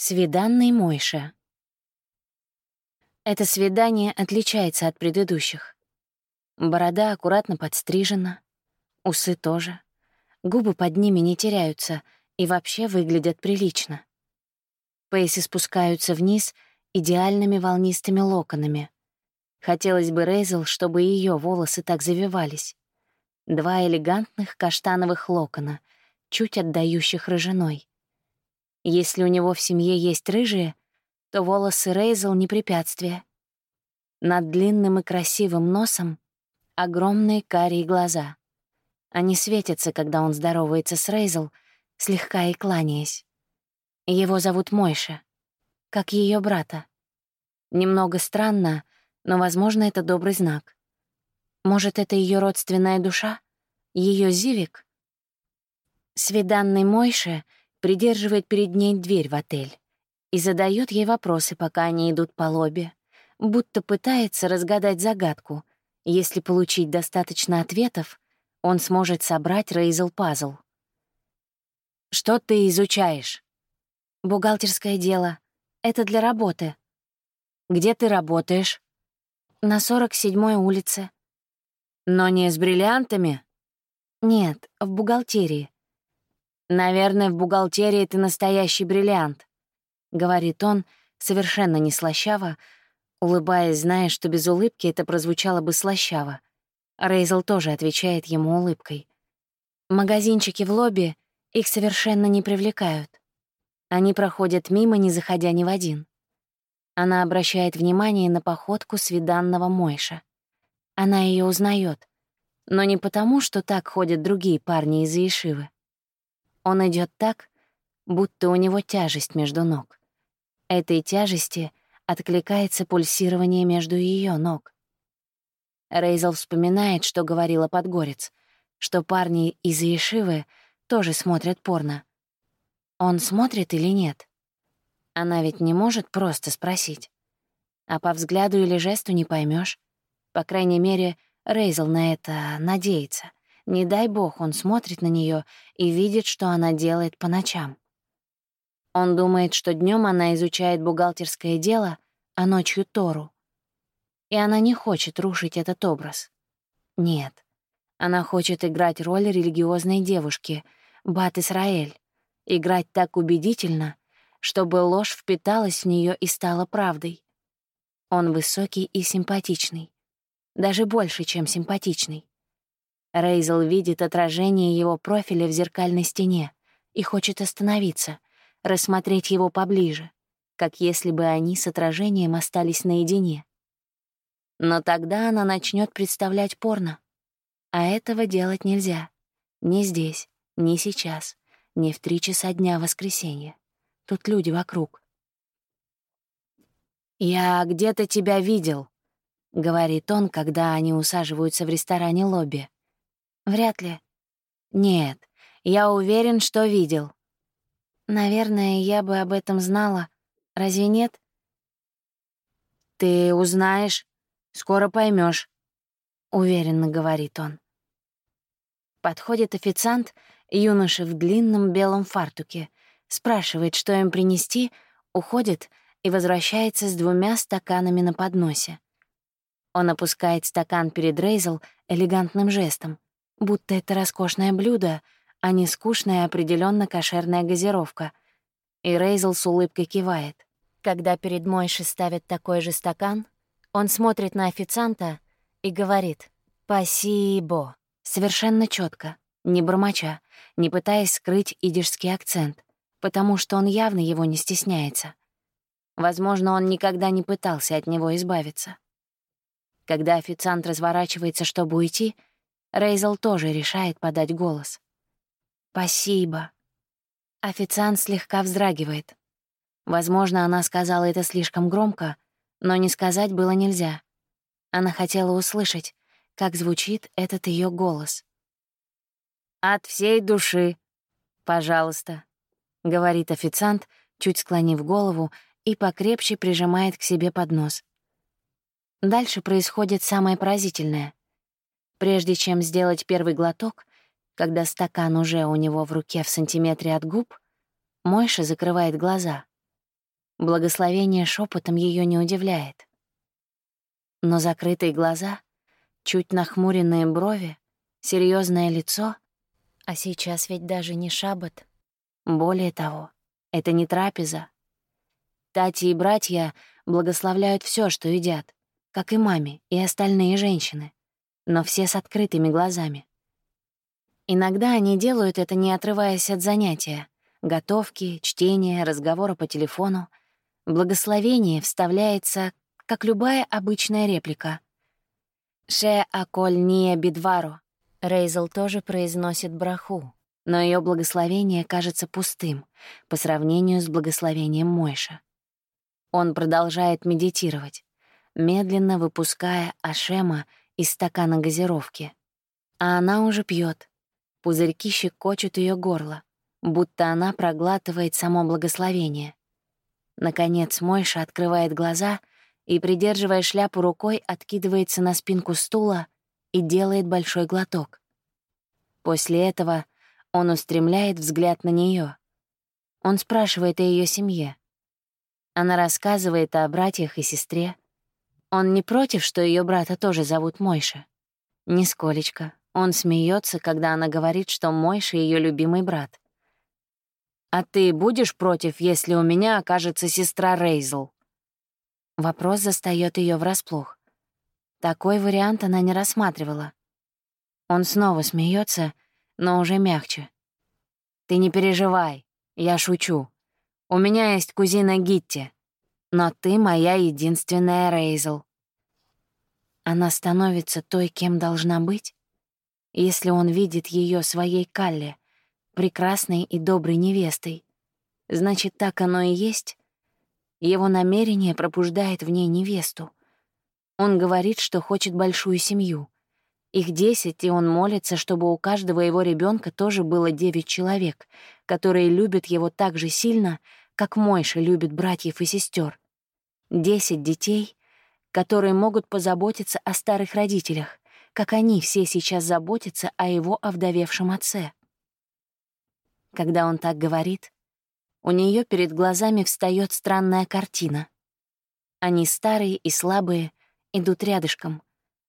Свиданный Мойша. Это свидание отличается от предыдущих. Борода аккуратно подстрижена, усы тоже. Губы под ними не теряются и вообще выглядят прилично. Пейси спускаются вниз идеальными волнистыми локонами. Хотелось бы Рейзел, чтобы ее волосы так завивались. Два элегантных каштановых локона, чуть отдающих рыжиной. Если у него в семье есть рыжие, то волосы Рейзел — не препятствие. Над длинным и красивым носом — огромные карие глаза. Они светятся, когда он здоровается с Рейзел, слегка и кланяясь. Его зовут Мойша, как ее брата. Немного странно, но, возможно, это добрый знак. Может, это ее родственная душа? ее Зивик? Свиданный Мойше — придерживает перед ней дверь в отель и задает ей вопросы, пока они идут по лобби, будто пытается разгадать загадку. Если получить достаточно ответов, он сможет собрать Рейзел-пазл. «Что ты изучаешь?» «Бухгалтерское дело. Это для работы». «Где ты работаешь?» «На 47-й улице». «Но не с бриллиантами?» «Нет, в бухгалтерии. «Наверное, в бухгалтерии ты настоящий бриллиант», — говорит он, совершенно не слащаво, улыбаясь, зная, что без улыбки это прозвучало бы слащаво. Рейзел тоже отвечает ему улыбкой. Магазинчики в лобби их совершенно не привлекают. Они проходят мимо, не заходя ни в один. Она обращает внимание на походку свиданного Мойша. Она ее узнает, но не потому, что так ходят другие парни из Ишивы. Он идет так, будто у него тяжесть между ног. Этой тяжести откликается пульсирование между ее ног. Рейзел вспоминает, что говорила Подгорец, что парни из Ешивы тоже смотрят порно. Он смотрит или нет? Она ведь не может просто спросить. А по взгляду или жесту не поймешь. По крайней мере, Рейзел на это надеется. Не дай бог, он смотрит на нее и видит, что она делает по ночам. Он думает, что днем она изучает бухгалтерское дело, а ночью Тору. И она не хочет рушить этот образ. Нет. Она хочет играть роль религиозной девушки, Бат Исраэль, играть так убедительно, чтобы ложь впиталась в нее и стала правдой. Он высокий и симпатичный. Даже больше, чем симпатичный. Рейзел видит отражение его профиля в зеркальной стене и хочет остановиться, рассмотреть его поближе, как если бы они с отражением остались наедине. Но тогда она начнет представлять порно. А этого делать нельзя. Ни здесь, ни сейчас, ни в три часа дня воскресенья. Тут люди вокруг. «Я где-то тебя видел», — говорит он, когда они усаживаются в ресторане лобби. Вряд ли. Нет, я уверен, что видел. Наверное, я бы об этом знала. Разве нет? Ты узнаешь, скоро поймешь, уверенно говорит он. Подходит официант, юноша в длинном белом фартуке, спрашивает, что им принести, уходит и возвращается с двумя стаканами на подносе. Он опускает стакан перед Рейзел элегантным жестом будто это роскошное блюдо, а не скучная определенно кошерная газировка. И Рейзел с улыбкой кивает. Когда перед Мойшей ставят такой же стакан, он смотрит на официанта и говорит «Спасибо». Совершенно четко, не бормоча, не пытаясь скрыть идишский акцент, потому что он явно его не стесняется. Возможно, он никогда не пытался от него избавиться. Когда официант разворачивается, чтобы уйти — Рейзел тоже решает подать голос. «Спасибо». Официант слегка вздрагивает. Возможно, она сказала это слишком громко, но не сказать было нельзя. Она хотела услышать, как звучит этот ее голос. «От всей души, пожалуйста», — говорит официант, чуть склонив голову и покрепче прижимает к себе поднос. Дальше происходит самое поразительное. Прежде чем сделать первый глоток, когда стакан уже у него в руке в сантиметре от губ, Мойша закрывает глаза, Благословение шепотом ее не удивляет. Но закрытые глаза, чуть нахмуренные брови, серьезное лицо, а сейчас ведь даже не шаббат. Более того, это не трапеза. Тати и братья благословляют все, что едят, как и маме и остальные женщины, но все с открытыми глазами. Иногда они делают это, не отрываясь от занятия — готовки, чтения, разговора по телефону — Благословение вставляется, как любая обычная реплика. «Ше аколь ния бидваро». Рейзел тоже произносит браху, но ее благословение кажется пустым по сравнению с благословением Мойша. Он продолжает медитировать, медленно выпуская Ашема из стакана газировки. А она уже пьет. Пузырьки щекочут ее горло, будто она проглатывает само благословение. Наконец Мойша открывает глаза и, придерживая шляпу рукой, откидывается на спинку стула и делает большой глоток. После этого он устремляет взгляд на нее. Он спрашивает о ее семье. Она рассказывает о братьях и сестре. Он не против, что ее брата тоже зовут Мойша. Нисколечко. Он смеется, когда она говорит, что Мойша — ее любимый брат. «А ты будешь против, если у меня окажется сестра Рейзл?» Вопрос застаёт её врасплох. Такой вариант она не рассматривала. Он снова смеется, но уже мягче. «Ты не переживай, я шучу. У меня есть кузина Гитти, но ты моя единственная Рейзл». Она становится той, кем должна быть, если он видит её своей Калле — прекрасной и доброй невестой. Значит, так оно и есть. Его намерение пробуждает в ней невесту. Он говорит, что хочет большую семью. Их десять, и он молится, чтобы у каждого его ребенка тоже было девять человек, которые любят его так же сильно, как Мойша любит братьев и сестер. Десять детей, которые могут позаботиться о старых родителях, как они все сейчас заботятся о его овдовевшем отце. Когда он так говорит, у нее перед глазами встает странная картина. Они старые и слабые, идут рядышком,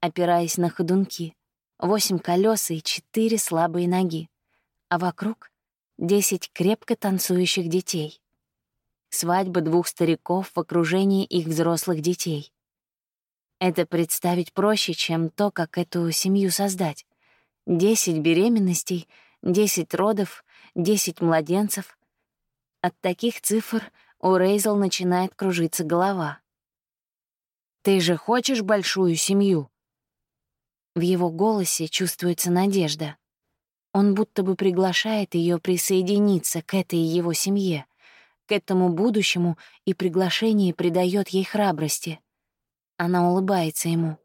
опираясь на ходунки, восемь колес и четыре слабые ноги, а вокруг — десять крепко танцующих детей. Свадьба двух стариков в окружении их взрослых детей. Это представить проще, чем то, как эту семью создать. Десять беременностей, десять родов, десять младенцев. От таких цифр у Рейзел начинает кружиться голова. «Ты же хочешь большую семью?» В его голосе чувствуется надежда. Он будто бы приглашает ее присоединиться к этой его семье, к этому будущему, и приглашение придает ей храбрости. Она улыбается ему.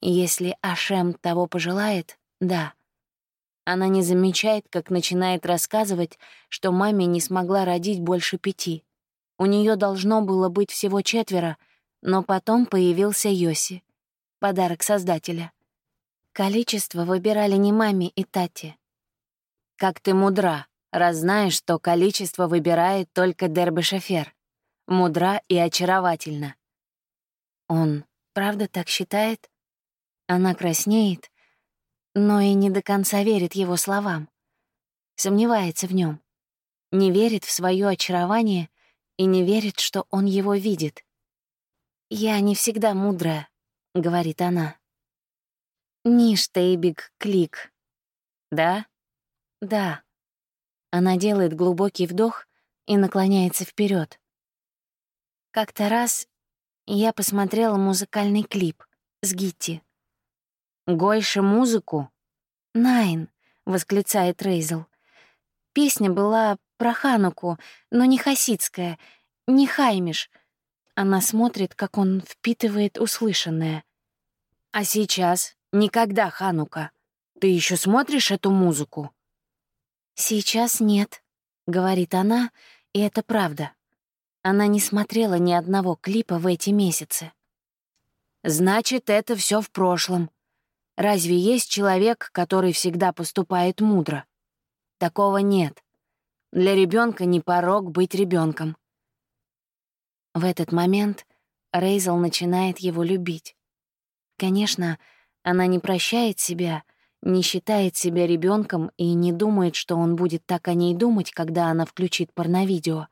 Если Ашем того пожелает, да — она не замечает, как начинает рассказывать, что маме не смогла родить больше пяти. У нее должно было быть всего четверо, но потом появился Йоси, подарок Создателя. Количество выбирали не маме и Тате. «Как ты мудра, раз знаешь, что количество выбирает только Дербешефер. Мудра и очаровательна». Он правда так считает? Она краснеет, но и не до конца верит его словам. Сомневается в нем, не верит в свое очарование и не верит, что он его видит. «Я не всегда мудрая», — говорит она. «Ниш, Тейбиг, клик». «Да?» «Да». Она делает глубокий вдох и наклоняется вперед. Как-то раз я посмотрела музыкальный клип с Гитти. «Гойше музыку?» «Найн», — восклицает Рейзел. Песня была про Хануку, но не хасидская, не Хаймиш. Она смотрит, как он впитывает услышанное. «А сейчас? Никогда Ханука. Ты еще смотришь эту музыку?» «Сейчас нет», — говорит она, и это правда. Она не смотрела ни одного клипа в эти месяцы. «Значит, это все в прошлом», Разве есть человек, который всегда поступает мудро? Такого нет. Для ребенка не порог быть ребенком. В этот момент Рейзел начинает его любить. Конечно, она не прощает себя, не считает себя ребенком и не думает, что он будет так о ней думать, когда она включит порновидео.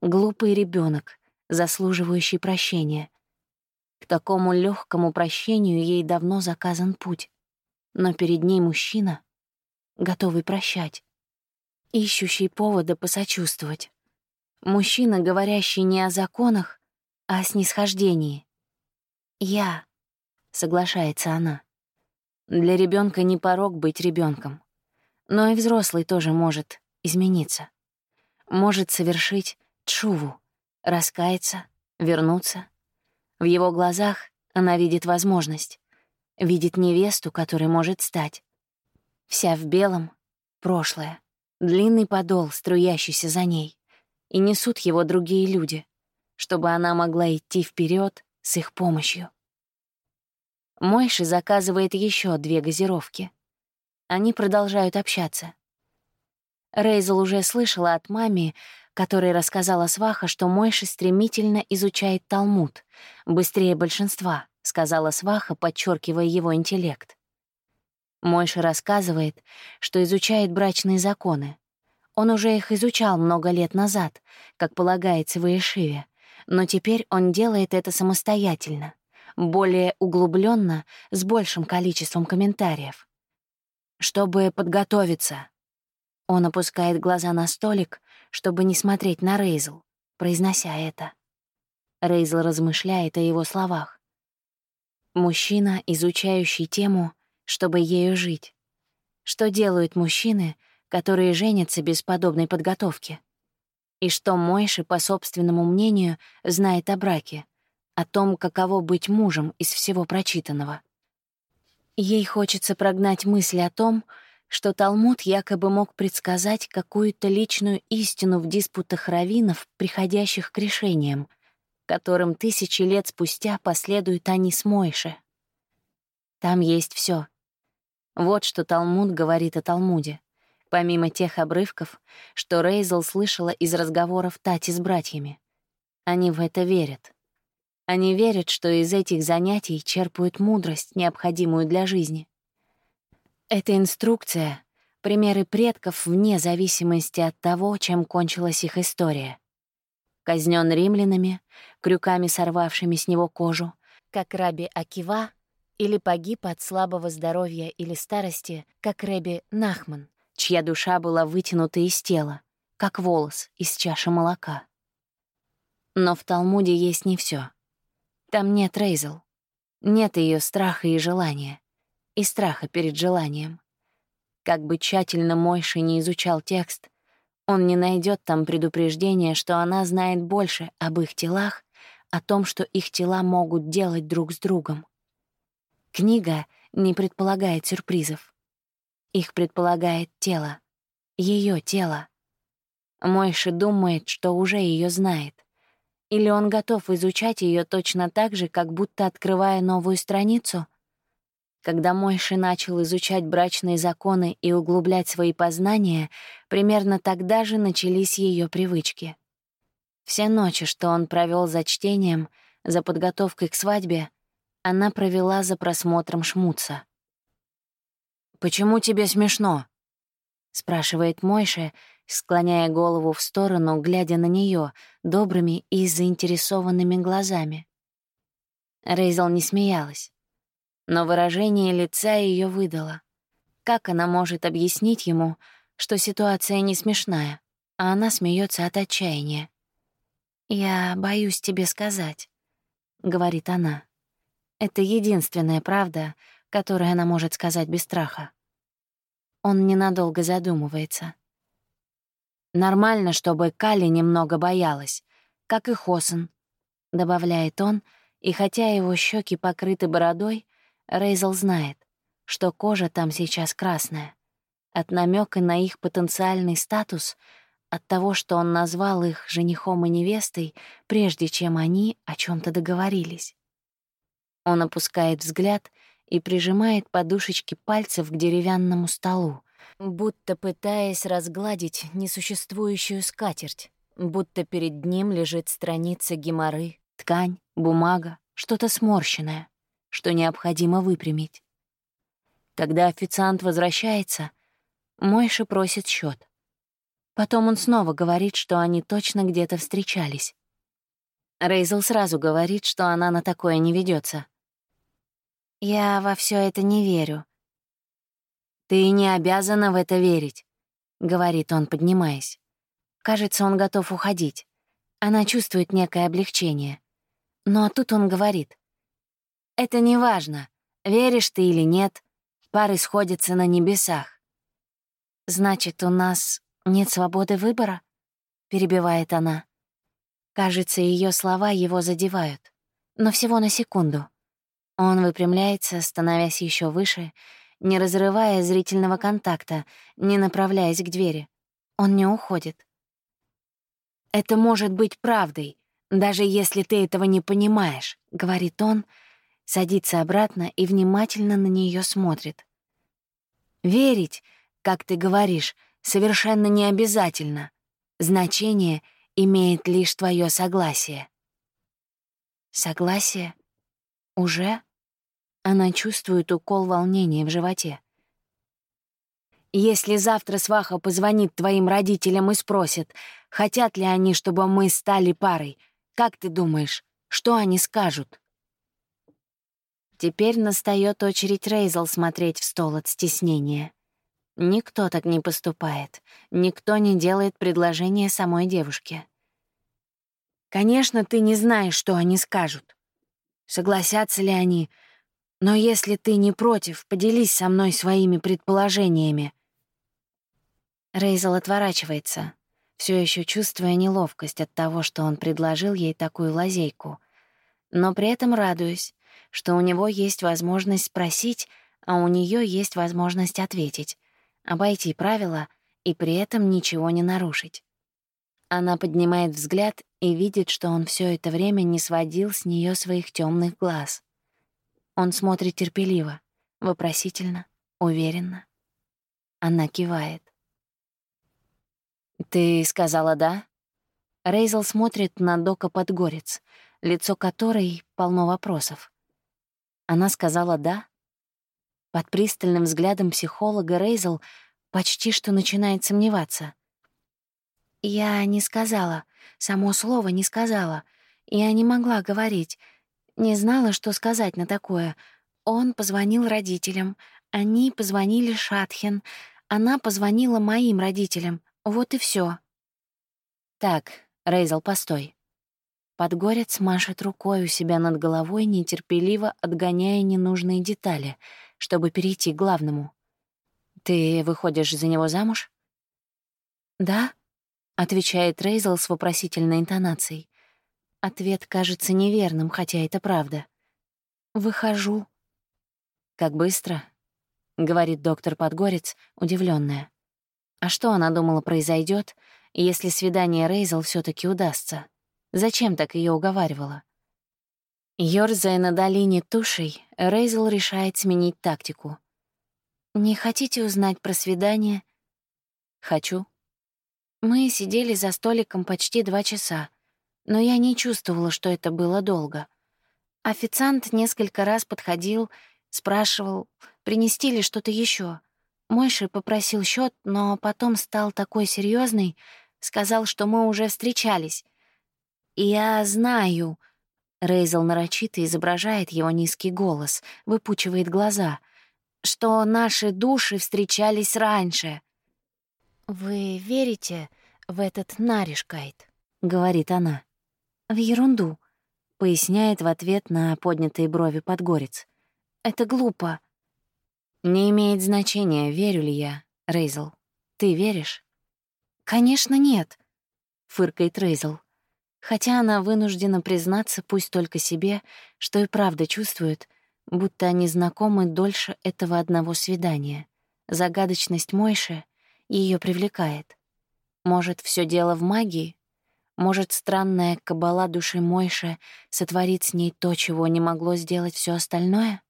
Глупый ребенок, заслуживающий прощения. К такому легкому прощению ей давно заказан путь. Но перед ней мужчина, готовый прощать, ищущий повода посочувствовать. Мужчина, говорящий не о законах, а о снисхождении. «Я», — соглашается она. Для ребенка не порог быть ребенком, но и взрослый тоже может измениться. Может совершить тшуву, раскаяться, вернуться. В его глазах она видит возможность, видит невесту, которой может стать. Вся в белом — прошлое, длинный подол, струящийся за ней, и несут его другие люди, чтобы она могла идти вперед с их помощью. Мойши заказывает еще две газировки. Они продолжают общаться. Рейзел уже слышала от мами, которой рассказала сваха, что Мойши стремительно изучает Талмуд, быстрее большинства, сказала сваха, подчеркивая его интеллект. Мойша рассказывает, что изучает брачные законы. Он уже их изучал много лет назад, как полагается в Иешиве, но теперь он делает это самостоятельно, более углубленно, с большим количеством комментариев. Чтобы подготовиться. Он опускает глаза на столик, чтобы не смотреть на Рейзл, произнося это. Рейзл размышляет о его словах. Мужчина, изучающий тему, чтобы ею жить. Что делают мужчины, которые женятся без подобной подготовки? И что Мойши, по собственному мнению, знает о браке, о том, каково быть мужем из всего прочитанного. Ей хочется прогнать мысль о том, что Талмуд якобы мог предсказать какую-то личную истину в диспутах раввинов, приходящих к решениям, которым тысячи лет спустя последуют они с Мойше. Там есть все. Вот что Талмуд говорит о Талмуде, помимо тех обрывков, что Рейзел слышала из разговоров Тати с братьями. Они в это верят. Они верят, что из этих занятий черпают мудрость, необходимую для жизни. Это инструкция, примеры предков вне зависимости от того, чем кончилась их история. Казнен римлянами, крюками сорвавшими с него кожу, как раби Акива или погиб от слабого здоровья или старости, как Рэби Нахман, чья душа была вытянута из тела, как волос из чаши молока. Но в Талмуде есть не все. Там нет Рейзел, нет ее страха и желания, и страха перед желанием. Как бы тщательно Мойши не изучал текст, он не найдет там предупреждения, что она знает больше об их телах, о том, что их тела могут делать друг с другом. Книга не предполагает сюрпризов. Их предполагает тело. ее тело. Мойши думает, что уже ее знает. Или он готов изучать ее точно так же, как будто открывая новую страницу? Когда Мойши начал изучать брачные законы и углублять свои познания, примерно тогда же начались ее привычки. Все ночи, что он провел за чтением, за подготовкой к свадьбе, она провела за просмотром шмуца. «Почему тебе смешно?» — спрашивает Мойша, склоняя голову в сторону, глядя на нее добрыми и заинтересованными глазами. Рейзел не смеялась, но выражение лица ее выдало. Как она может объяснить ему, что ситуация не смешная, а она смеется от отчаяния? «Я боюсь тебе сказать», — говорит она. Это единственная правда, которую она может сказать без страха. Он ненадолго задумывается. «Нормально, чтобы Кали немного боялась, как и Хосон», — добавляет он, и хотя его щеки покрыты бородой, Рейзел знает, что кожа там сейчас красная. От намека на их потенциальный статус, от того, что он назвал их женихом и невестой, прежде чем они о чем то договорились. Он опускает взгляд и прижимает подушечки пальцев к деревянному столу, будто пытаясь разгладить несуществующую скатерть, будто перед ним лежит страница геморы, ткань, бумага, что-то сморщенное, что необходимо выпрямить. Когда официант возвращается, Мойша просит счет. Потом он снова говорит, что они точно где-то встречались. Рейзел сразу говорит, что она на такое не ведется. «Я во все это не верю». «Ты не обязана в это верить», — говорит он, поднимаясь. Кажется, он готов уходить. Она чувствует некое облегчение. Но тут он говорит. «Это не важно, веришь ты или нет, пары сходятся на небесах». «Значит, у нас нет свободы выбора?» — перебивает она. Кажется, ее слова его задевают. Но всего на секунду. Он выпрямляется, становясь еще выше, не разрывая зрительного контакта, не направляясь к двери. Он не уходит. «Это может быть правдой, даже если ты этого не понимаешь», — говорит он, садится обратно и внимательно на нее смотрит. «Верить, как ты говоришь, совершенно не обязательно. Значение — имеет лишь твое согласие. Согласие? Уже? Она чувствует укол волнения в животе. Если завтра сваха позвонит твоим родителям и спросит, хотят ли они, чтобы мы стали парой, как ты думаешь, что они скажут? Теперь настает очередь Рейзел смотреть в стол от стеснения. Никто так не поступает. Никто не делает предложение самой девушке. Конечно, ты не знаешь, что они скажут. Согласятся ли они? Но если ты не против, поделись со мной своими предположениями. Рейзел отворачивается, все еще чувствуя неловкость от того, что он предложил ей такую лазейку, но при этом радуюсь, что у него есть возможность спросить, а у нее есть возможность ответить обойти правила и при этом ничего не нарушить. Она поднимает взгляд и видит, что он все это время не сводил с нее своих темных глаз. Он смотрит терпеливо, вопросительно, уверенно. Она кивает. «Ты сказала «да»?» Рейзел смотрит на Дока Подгорец, лицо которой полно вопросов. Она сказала «да»? Под пристальным взглядом психолога Рейзел почти что начинает сомневаться. «Я не сказала, само слово не сказала. Я не могла говорить, не знала, что сказать на такое. Он позвонил родителям, они позвонили Шатхен, она позвонила моим родителям. Вот и все. «Так, Рейзел, постой». Подгорец машет рукой у себя над головой, нетерпеливо отгоняя ненужные детали — чтобы перейти к главному. «Ты выходишь за него замуж?» «Да», — отвечает Рейзел с вопросительной интонацией. Ответ кажется неверным, хотя это правда. «Выхожу». «Как быстро?» — говорит доктор Подгорец, удивленная. А что она думала произойдет, если свидание Рейзел все таки удастся? Зачем так ее уговаривала? Ёрзая на долине тушей, Рейзел решает сменить тактику. «Не хотите узнать про свидание?» «Хочу». Мы сидели за столиком почти два часа, но я не чувствовала, что это было долго. Официант несколько раз подходил, спрашивал, принести ли что-то еще. Мойши попросил счет, но потом стал такой серьезный, сказал, что мы уже встречались. «Я знаю», Рейзел нарочито изображает его низкий голос, выпучивает глаза, что наши души встречались раньше. «Вы верите в этот Наришкайт?» — говорит она. «В ерунду», — поясняет в ответ на поднятые брови Подгорец. «Это глупо». «Не имеет значения, верю ли я, Рейзел. Ты веришь?» «Конечно, нет», — фыркает Рейзел. Хотя она вынуждена признаться, пусть только себе, что и правда чувствует, будто они знакомы дольше этого одного свидания. Загадочность Мойши ее привлекает. Может, все дело в магии? Может, странная кабала души Мойши сотворит с ней то, чего не могло сделать все остальное?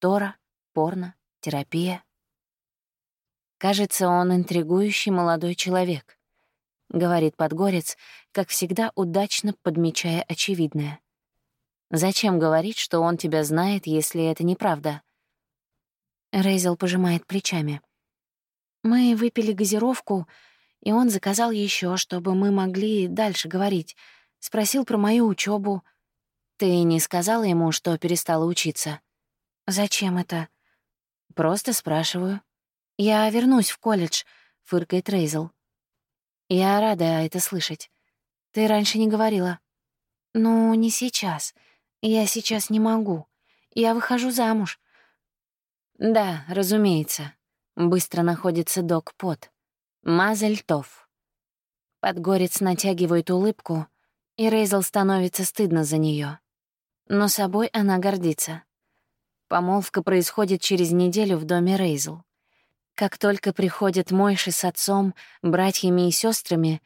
Тора, порно, терапия. Кажется, он интригующий молодой человек. — говорит Подгорец, как всегда удачно подмечая очевидное. «Зачем говорить, что он тебя знает, если это неправда?» Рейзел пожимает плечами. «Мы выпили газировку, и он заказал еще, чтобы мы могли дальше говорить. Спросил про мою учебу. Ты не сказала ему, что перестала учиться? Зачем это? Просто спрашиваю. Я вернусь в колледж, фыркает Рейзел. Я рада это слышать. Ты раньше не говорила. Ну, не сейчас. Я сейчас не могу. Я выхожу замуж. Да, разумеется. Быстро находится док Пот. Мазельтов. Подгорец натягивает улыбку, и Рейзел становится стыдно за нее. Но собой она гордится. Помолвка происходит через неделю в доме Рейзел. Как только приходят Мойши с отцом, братьями и сестрами,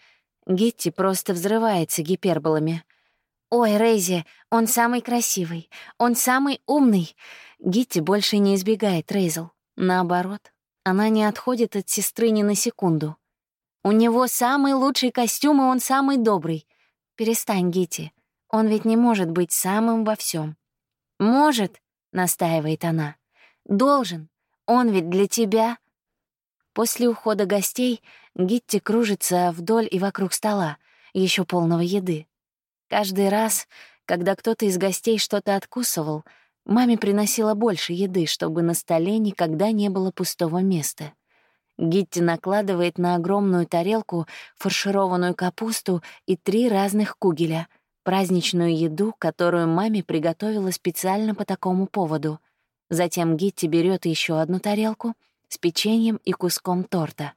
Гитти просто взрывается гиперболами. «Ой, Рейзи, он самый красивый, он самый умный!» Гитти больше не избегает Рейзел. Наоборот, она не отходит от сестры ни на секунду. У него самый лучший костюм, и он самый добрый. Перестань, Гити. Он ведь не может быть самым во всем. Может, настаивает она. Должен. Он ведь для тебя. После ухода гостей Гитти кружится вдоль и вокруг стола, еще полного еды. Каждый раз, когда кто-то из гостей что-то откусывал, Маме приносила больше еды, чтобы на столе никогда не было пустого места. Гитти накладывает на огромную тарелку фаршированную капусту и три разных кугеля, праздничную еду, которую маме приготовила специально по такому поводу. Затем Гитти берет еще одну тарелку с печеньем и куском торта,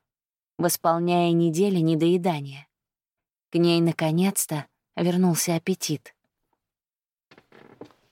восполняя недели недоедания. К ней, наконец-то, вернулся аппетит.